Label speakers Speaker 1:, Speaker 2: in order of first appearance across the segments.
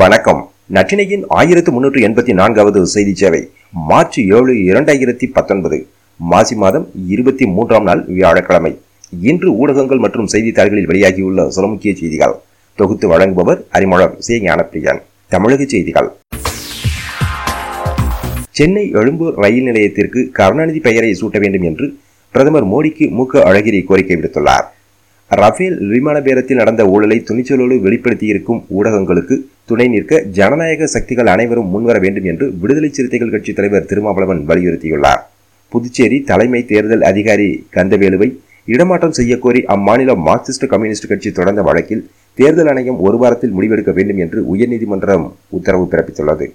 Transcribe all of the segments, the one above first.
Speaker 1: வணக்கம். நற்றினையின் ஆயிரத்து முன்னூற்று எண்பத்தி நான்காவது செய்தி சேவை மார்ச் ஏழு இரண்டாயிரத்தி பத்தொன்பது மாசி மாதம் இருபத்தி மூன்றாம் நாள் வியாழக்கிழமை. இன்று ஊடகங்கள் மற்றும் செய்தித்தாள்களில் வெளியாகியுள்ள சில முக்கிய செய்திகள். தொகுத்து வழங்குபவர் அறிமுகம் சி. ஞானப்பிரியன். தமிழக செய்திகள். சென்னை எழும்பூர் ரயில் நிலையத்திற்கு கருணாநிதி பெயரை சூட்ட வேண்டும் என்று பிரதமர் மோடிக்கு மு. க. அழகிரி கோரிக்கை விடுத்துள்ளார். ரஃபேல் விமான பேரத்தில் நடந்த ஊழலை துணிச்சலோடு வெளிப்படுத்தியிருக்கும் ஊடகங்களுக்கு துணை நிற்க ஜனநாயக சக்திகள் அனைவரும் முன்வர வேண்டும் என்று விடுதலை சிறுத்தைகள் கட்சி தலைவர் திருமாவளவன் வலியுறுத்தியுள்ளார். புதுச்சேரி தலைமை தேர்தல் அதிகாரி கந்தவேலுவை இடமாற்றம் செய்யக்கோரி அம்மாநில மார்க்சிஸ்ட் கம்யூனிஸ்ட் கட்சி தொடர்ந்த வழக்கில் தேர்தல் ஆணையம் ஒரு வாரத்தில் முடிவெடுக்க வேண்டும் என்று உயர்நீதிமன்றம் உத்தரவு பிறப்பித்துள்ளது.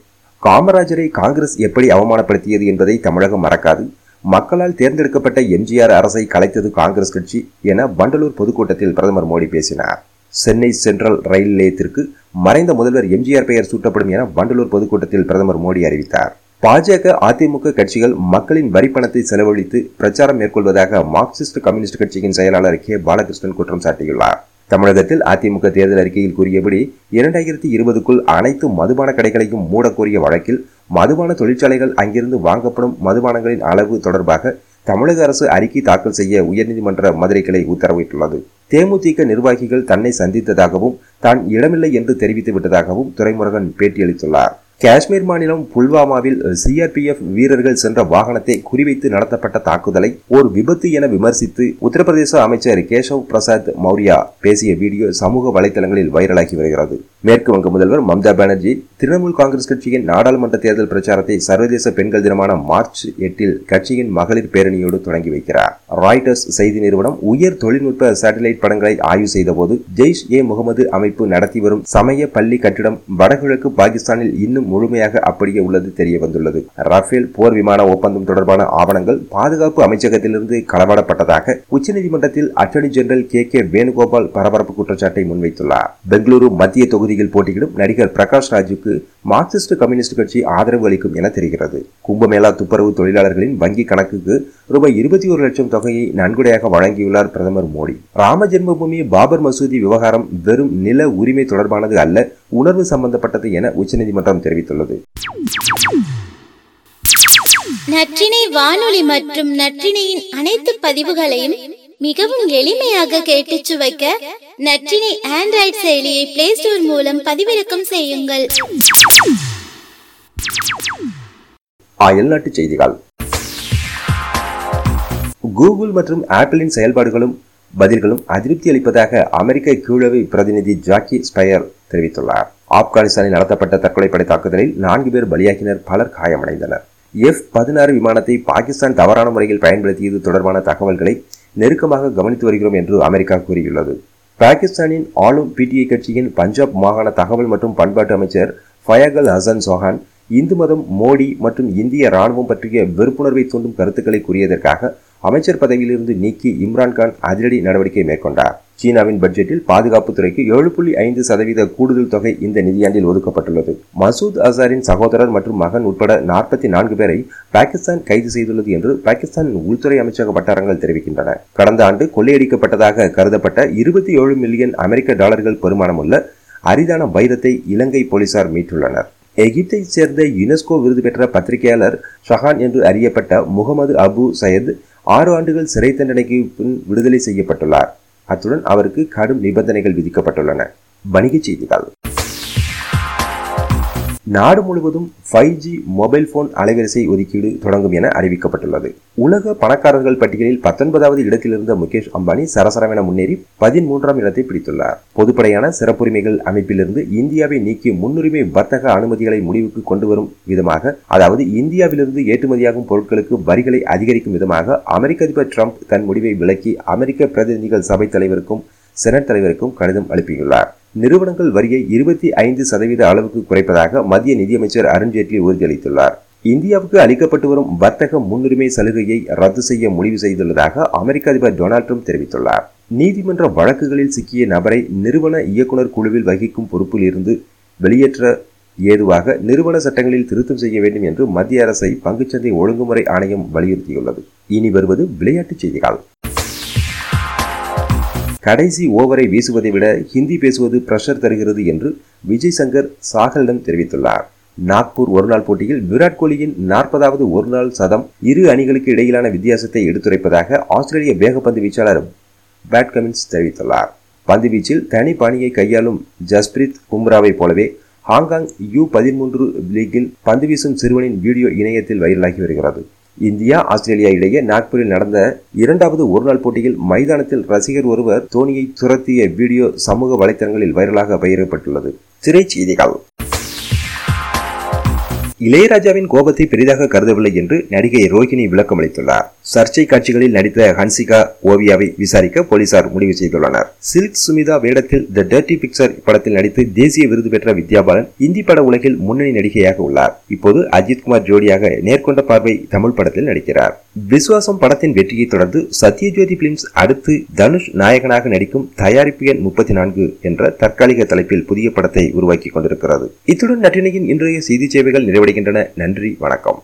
Speaker 1: காமராஜரை காங்கிரஸ் எப்படி அவமானப்படுத்தியது என்பதை தமிழகம் மறக்காது. மக்களால் தேர்ந்தெடுக்கப்பட்ட எம்ஜிஆர் அரசை கலைத்தது காங்கிரஸ் கட்சி என வண்டலூர் பொதுக்கூட்டத்தில் பிரதமர் மோடி பேசினார். சென்னை சென்ட்ரல் ரயில் நிலையத்திற்கு மறைந்த முதல்வர் எம்ஜிஆர் பெயர் சூட்டப்படும் என வண்டலூர் பொதுக்கூட்டத்தில் பிரதமர் மோடி அறிவித்தார். பாஜக அதிமுக கட்சிகள் மக்களின் வரிப்பணத்தை செலவழித்து பிரச்சாரம் மேற்கொள்வதாக மார்க்சிஸ்ட் கம்யூனிஸ்ட் கட்சியின் செயலாளர் கே. பாலகிருஷ்ணன் குற்றம் சாட்டியுள்ளார். தமிழகத்தில் அதிமுக தேர்தல் அறிக்கையில் கூறியபடி இரண்டாயிரத்தி இருபதுக்குள் அனைத்து மதுபான கடைகளையும் மூடக்கோரிய வழக்கில் மதுபான தொழிற்சாலைகள் அங்கிருந்து வாங்கப்படும் மதுபானங்களின் அளவு தொடர்பாக தமிழக அரசு அறிக்கை தாக்கல் செய்ய உயர்நீதிமன்ற மதுரை கிளை உத்தரவிட்டுள்ளது. தேமுதிக நிர்வாகிகள் தன்னை சந்தித்ததாகவும் தான் இடமில்லை என்று தெரிவித்து விட்டதாகவும் துரைமுருகன் பேட்டியளித்துள்ளார். காஷ்மீர் மாநிலம் புல்வாமாவில் சிஆர்பிஎஃப் வீரர்கள் சென்ற வாகனத்தை குறிவைத்து நடத்தப்பட்ட தாக்குதலை ஒரு விபத்து என விமர்சித்து உத்தரப்பிரதேச அமைச்சர் கேசவ் பிரசாத் மௌரியா பேசிய வீடியோ சமூக வலைதளங்களில் வைரலாகி வருகிறது. மேற்கு வங்க முதல்வர் மம்தா பானர்ஜி திரிணாமுல் காங்கிரஸ் கட்சியின் நாடாளுமன்ற தேர்தல் பிரச்சாரத்தை சர்வதேச பெண்கள் தினமான மார்ச் எட்டில் கட்சியின் மகளிர் பேரணியோடு தொடங்கி வைக்கிறார். ராய்டர்ஸ் செய்தி நிறுவனம் உயர் தொழில்நுட்ப சேட்டலைட் படங்களை ஆய்வு செய்தபோது ஜெய்ஷ் ஏ முகமது அமைப்பு நடத்தி வரும் சமய பள்ளி கட்டிடம் வடகிழக்கு பாகிஸ்தானில் இன்னும் முழுமையாக அப்படியே உள்ளது தெரிய வந்துள்ளது. ரஃபேல் போர் விமான ஒப்பந்தம் தொடர்பான ஆவணங்கள் பாதுகாப்பு அமைச்சகத்திலிருந்து களவாடப்பட்டதாக உச்சநீதிமன்றத்தில் attorney general K K Venugopal பரபரப்பு குற்றச்சாட்டை முன்வைத்துள்ளார். பெங்களூரு மத்திய தொகுதியில் போட்டியிடும் நடிகர் பிரகாஷ் ராஜுக்கு மார்க்சிஸ்ட் கம்யூனிஸ்ட் கட்சி ஆதரவு அளிக்கும் என தெரிகிறது. கும்பமேளா துப்புரவு தொழிலாளர்களின் வங்கி கணக்குக்கு ரூபாய் இருபத்தி ஒரு லட்சம் தொகையை நன்கொடையாக வழங்கியுள்ளார் பிரதமர் மோடி. ராம ஜென்மபூமி பாபர் மசூதி விவகாரம் வெறும் நில உரிமை தொடர்பானது அல்ல உணர்வு சம்பந்தப்பட்டது என உச்சநீதிமன்றம் தெரிவித்துள்ளது.
Speaker 2: நற்றினை வானொலி மற்றும் நற்றினையின் அனைத்து பதிவுகளையும் மிகவும் எளிமையாக கேட்டு சுவைக்க நற்றினை ஆண்ட்ராய்ட் செயலியை பிளே ஸ்டோர் மூலம் பதிவிறக்கம் செய்யுங்கள்.
Speaker 1: அயல்நாட்டு செய்திகள். கூகுள் மற்றும் ஆப்பிளின் செயல்பாடுகளும் பதில்களும் அதிருப்தி அளிப்பதாக அமெரிக்க கீழவை பிரதிநிதி ஜாக்கி ஸ்பயர் தெரிவித்துள்ளார். ஆப்கானிஸ்தானில் நடத்தப்பட்ட தற்கொலைப்படை தாக்குதலில் நான்கு பேர் பலியாகினர் பலர் காயமடைந்தனர். எஃப் பதினாறு விமானத்தை பாகிஸ்தான் தவறான முறையில் பயன்படுத்தியது தொடர்பான தகவல்களை நெருக்கமாக கவனித்து வருகிறோம் என்று அமெரிக்கா கூறியுள்ளது. பாகிஸ்தானின் ஆளும் பிடிஐ கட்சியின் பஞ்சாப் மாகாண தகவல் மற்றும் பண்பாட்டு அமைச்சர் ஃபயகல் ஹசன் சோஹான் இந்து மதம் மோடி மற்றும் இந்திய ராணுவம் பற்றிய வெறுப்புணர்வை தூண்டும் கருத்துக்களை கூறியதற்காக அமைச்சர் பதவியிலிருந்து நீக்கி இம்ரான்கான் அதிரடி நடவடிக்கை மேற்கொண்டார். சீனாவின் பட்ஜெட்டில் பாதுகாப்புத்துறைக்கு ஏழு புள்ளி ஐந்து சதவீத கூடுதல் தொகை இந்த நிதியாண்டில் ஒதுக்கப்பட்டுள்ளது. மசூத் அசாரின் சகோதரர் மற்றும் மகன் உட்பட நாற்பத்தி நான்கு பேரை பாகிஸ்தான் கைது செய்துள்ளது என்று பாகிஸ்தான் உள்துறை அமைச்சக வட்டாரங்கள் தெரிவிக்கின்றன. கடந்த ஆண்டு கொள்ளையடிக்கப்பட்டதாக கருதப்பட்ட இருபத்தி ஏழு மில்லியன் அமெரிக்க டாலர்கள் பெருமானமுள்ள அரிதான வைரத்தை இலங்கை போலீசார் மீட்டுள்ளனர். எகிப்தை சேர்ந்த யுனெஸ்கோ விருது பெற்ற பத்திரிகையாளர் ஷஹான் என்று அறியப்பட்ட முகமது அபு சயத் ஆறு ஆண்டுகள் சிறை தண்டனைக்கு பின் விடுதலை செய்யப்பட்டுள்ளார். அத்துடன் அவருக்கு கடும் நிபந்தனைகள் விதிக்கப்பட்டுள்ளன. வணிகச் செய்திகள். நாடு முழுவதும் ஃபைவ் ஜி மொபைல் போன் அலைவரிசை ஒதுக்கீடு தொடங்கும் என அறிவிக்கப்பட்டுள்ளது. உலக பணக்காரர்கள் பட்டியலில் பத்தொன்பதாவது இடத்திலிருந்த முகேஷ் அம்பானி சரசரவென முன்னேறி பதிமூன்றாம் இடத்தை பிடித்துள்ளார். பொதுப்படையான சிறப்புரிமைகள் அமைப்பிலிருந்து இந்தியாவை நீக்கி முன்னுரிமை வர்த்தக அனுமதிகளை முடிவுக்கு கொண்டு வரும் விதமாக அதாவது இந்தியாவிலிருந்து ஏற்றுமதியாகும் பொருட்களுக்கு வரிகளை அதிகரிக்கும் விதமாக அமெரிக்க அதிபர் டிரம்ப் தன் முடிவை விலக்கி அமெரிக்க பிரதிநிதிகள் சபை தலைவருக்கும் செனட் தலைவருக்கும் கடிதம் அனுப்பியுள்ளார். நிறுவனங்கள் வரியை இருபத்தி ஐந்து சதவீத அளவுக்கு குறைப்பதாக மத்திய நிதியமைச்சர் அருண்ஜேட்லி உறுதியளித்துள்ளார். இந்தியாவுக்கு அளிக்கப்பட்டு வரும் வர்த்தக முன்னுரிமை சலுகையை ரத்து செய்ய முடிவு செய்துள்ளதாக அமெரிக்க அதிபர் டொனால்ட் ட்ரம்ப் தெரிவித்துள்ளார். நீதிமன்ற வழக்குகளில் சிக்கிய நபரை நிறுவன இயக்குநர் குழுவில் வகிக்கும் பொறுப்பில் இருந்து வெளியேற்ற ஏதுவாக நிறுவன சட்டங்களில் திருத்தம் செய்ய வேண்டும் என்று மத்திய அரசை பங்குச்சந்தை ஒழுங்குமுறை ஆணையம் வலியுறுத்தியுள்ளது. இனி வருவது விளையாட்டுச் செய்திகள். கடைசி ஓவரை வீசுவதை விட ஹிந்தி பேசுவது பிரஷர் தருகிறது என்று விஜய் சங்கர் சாகலிடம் தெரிவித்துள்ளார். நாக்பூர் ஒருநாள் போட்டியில் விராட் கோலியின் நாற்பதாவது ஒருநாள் சதம் இரு அணிகளுக்கு இடையிலான வித்தியாசத்தை எடுத்துரைப்பதாக ஆஸ்திரேலிய வேகப்பந்து வீச்சாளர் பேட் கமின்ஸ் தெரிவித்துள்ளார். பந்து வீச்சில் தனி பாணியை கையாளும் ஜஸ்பிரித் பும்ராவை போலவே ஹாங்காங் யூ பதிமூன்று லீக்கில் பந்து வீசும் சிறுவனின் வீடியோ இணையத்தில் வைரலாகி வருகிறது. இந்தியா ஆஸ்திரேலியா இடையே நாக்பூரில் நடந்த இரண்டாவது ஒருநாள் போட்டியில் மைதானத்தில் ரசிகர் ஒருவர் தோனியை துரத்திய வீடியோ சமூக வலைதளங்களில் வைரலாக பயிரப்பட்டுள்ளது திரைச்செய்திகள் இளையராஜாவின் கோபத்தை பெரிதாக கருதவில்லை என்று நடிகை ரோஹிணி விளக்கம் அளித்துள்ளார். சர்ச்சை காட்சிகளில் நடித்த ஹன்சிகா ஓவியாவை விசாரிக்க போலீசார் முடிவு செய்துள்ளனர். சில்க் சுமிதா வேடத்தில் த டர்டி பிக்சர் படத்தில் நடித்து தேசிய விருது பெற்ற வித்யாபாலன் இந்தி பட உலகில் முன்னணி நடிகையாக உள்ளார். இப்போது அஜித்குமார் ஜோடியாக நேர்கொண்ட பார்வை தமிழ் படத்தில் நடிக்கிறார். விஸ்வாசம் படத்தின் வெற்றியை தொடர்ந்து சத்யஜோதி பிலிம்ஸ் அடுத்து தனுஷ் நாயகனாக நடிக்கும் தயாரிப்பு எண் முப்பத்தி நான்கு என்ற தற்காலிக தலைப்பில் புதிய படத்தை உருவாக்கி கொண்டிருக்கிறது. இத்துடன் நட்டினையின் இன்றைய செய்தி சேவைகள் வருகின்றன நன்றி வணக்கம்.